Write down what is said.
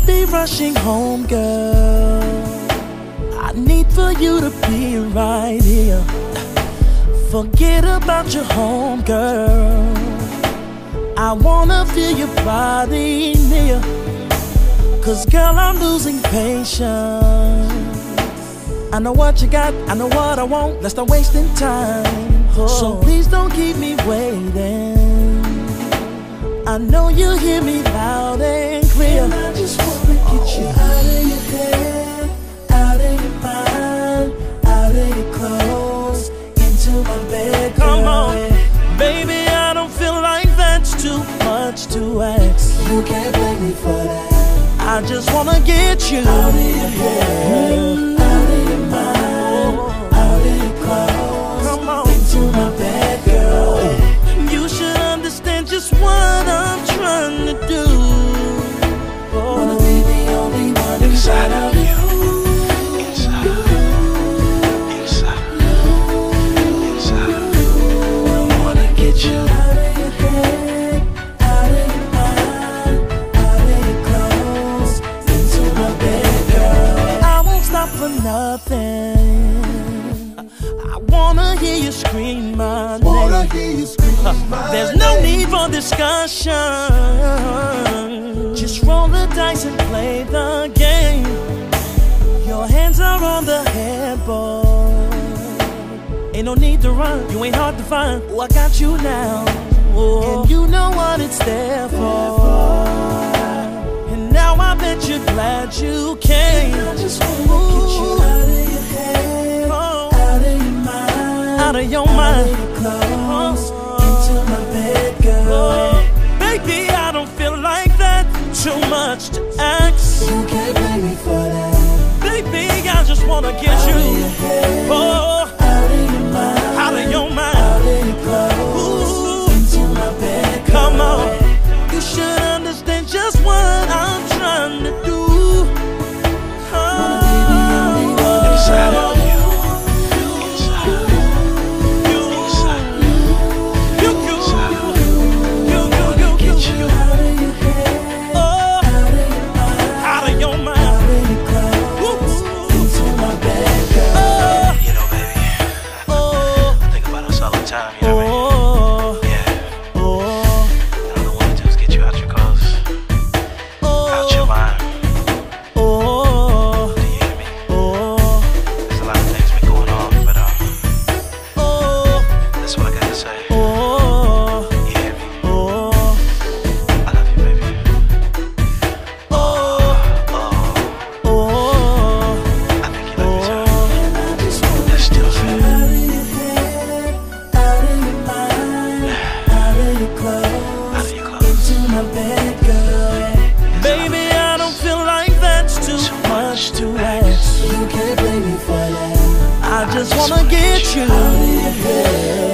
should be rushing home, girl. I need for you to be right here. Forget about your home, girl. I wanna feel your body near. Cause, girl, I'm losing patience. I know what you got, I know what I want. Let's not wasting time. Oh. So please don't keep me waiting. I know you hear me loud and clear. You can't blame me for that. I just wanna get you Out of your head, out of your mind, out of your clothes, Come on. into my bed, girl. You should understand just what I'm trying to do. Wanna be the only one inside of scream my name. hear you scream my There's no need for discussion. Just roll the dice and play the game. Your hands are on the headboard. Ain't no need to run, you ain't hard to find. Oh, I got you now. Oh, and you know what it's there for. And now I bet you're glad you came. I just wanna get you out of your head, Oh, out of your mind, out of your mind. Into my bed, girl. Oh, baby, I don't feel like that. Too much to ask. You can't blame me for that. Baby, I just wanna get your you. Oh, baby, I don't feel like that's too much to ask. You can't blame me for that. I just wanna get you.